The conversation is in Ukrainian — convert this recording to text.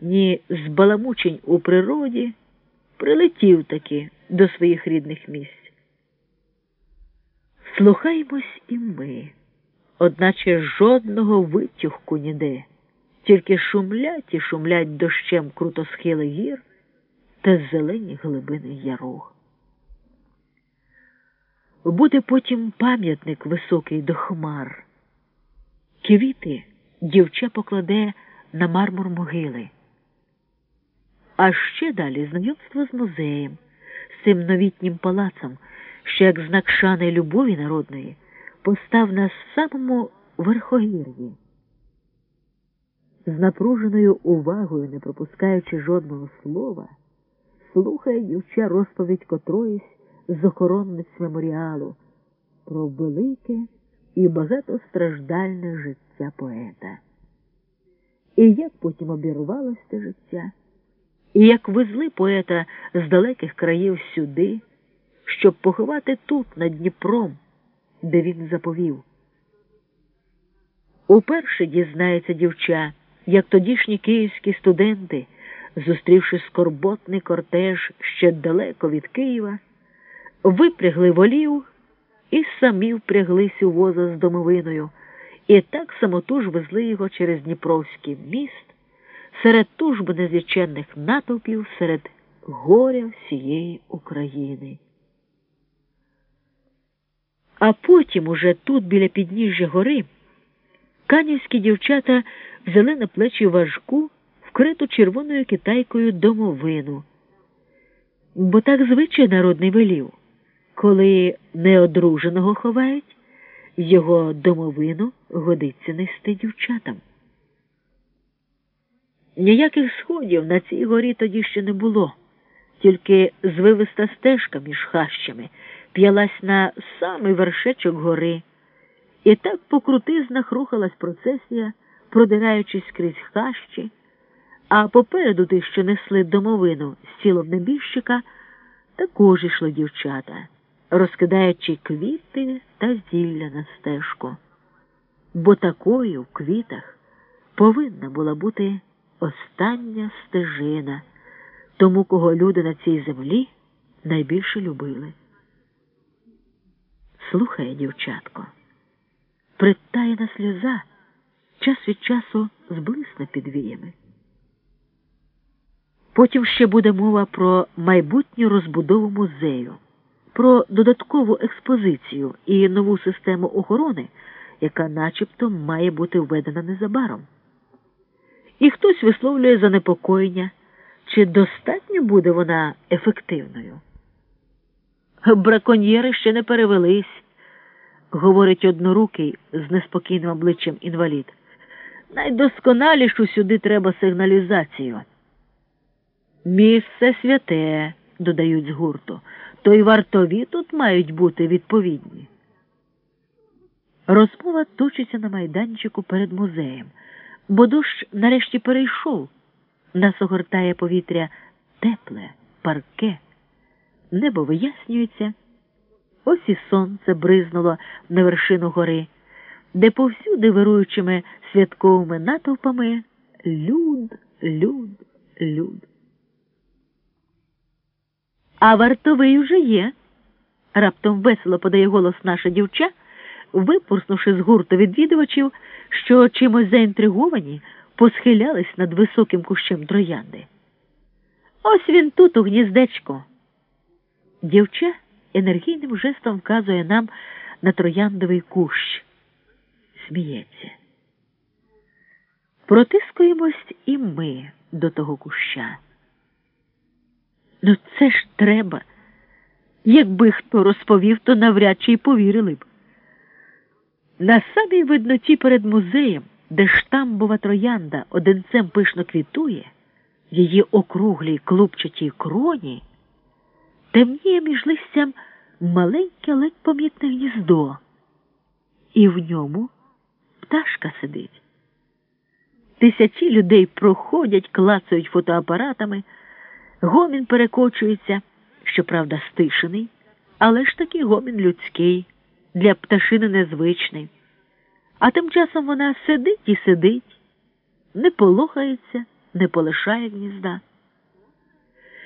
ні збаламучень у природі, прилетів таки до своїх рідних місць. Слухаймось і ми, одначе жодного витюхку ніде, тільки шумлять і шумлять дощем крутосхили гір та зелені глибини ярог. Буде потім пам'ятник високий до хмар. Квіти дівча покладе на мармур могили. А ще далі знайомство з музеєм, з цим новітнім палацом, що як знак шани любові народної постав на самому верхогір'ї. З напруженою увагою, не пропускаючи жодного слова, слухає дівча розповідь котроїсь з охоронниць меморіалу про велике і багатостраждальне життя поета. І як потім обірвалося це життя, і як везли поета з далеких країв сюди, щоб поховати тут, над Дніпром, де він заповів. Уперше дізнається дівча, як тодішні київські студенти, зустрівши скорботний кортеж ще далеко від Києва, випрягли волів і самі впряглись у воза з домовиною, і так самотуж везли його через Дніпровський міст серед тужби незліченних натовпів, серед горя всієї України. А потім, уже тут, біля підніжжя гори, канівські дівчата взяли на плечі важку, вкриту червоною китайкою домовину. Бо так звичай народний велів, коли неодруженого ховають, його домовину годиться нести дівчатам. Ніяких сходів на цій горі тоді ще не було, тільки звивиста стежка між хащами п'ялась на самий вершечок гори, і так по крутизнах рухалась процесія, продираючись крізь хащі, а попереду тих, що несли домовину з тілом небіжчика, також йшли дівчата, розкидаючи квіти та зілля на стежку. Бо такою в квітах повинна була бути остання стежина, тому кого люди на цій землі найбільше любили. Слухає, дівчатко, притаєна сльоза час від часу зблисне під віями. Потім ще буде мова про майбутню розбудову музею, про додаткову експозицію і нову систему охорони, яка начебто має бути введена незабаром. І хтось висловлює занепокоєння, чи достатньо буде вона ефективною. Браконьєри ще не перевелись, говорить однорукий з неспокійним обличчям інвалід. Найдосконалішу сюди треба сигналізацію. Місце святе, додають з гурту, то й вартові тут мають бути відповідні. Розмова точиться на майданчику перед музеєм, бо дощ нарешті перейшов. Нас огортає повітря тепле, парке, небо вияснюється. Ось і сонце бризнуло на вершину гори, де повсюди вируючими святковими натовпами люд, люд, люд. А вартовий уже є. Раптом весело подає голос наша дівча, випорснувши з гурту відвідувачів, що чимось заінтриговані, посхилялись над високим кущем троянди. Ось він тут, у гніздечко. Дівча енергійним жестом вказує нам на трояндовий кущ. Сміється. Протискуємось і ми до того куща. Ну, це ж треба. Якби хто розповів, то навряд чи й повірили б. На самій видноті перед музеєм, де штамбова троянда одинцем пишно квітує, її округлій клубчатій кроні, темніє між листям маленьке ледь помітне гніздо, і в ньому пташка сидить. Тисячі людей проходять, клацають фотоапаратами. Гомін перекочується, щоправда, стишений, але ж таки гомін людський, для пташини незвичний. А тим часом вона сидить і сидить, не полохається, не полишає гнізда.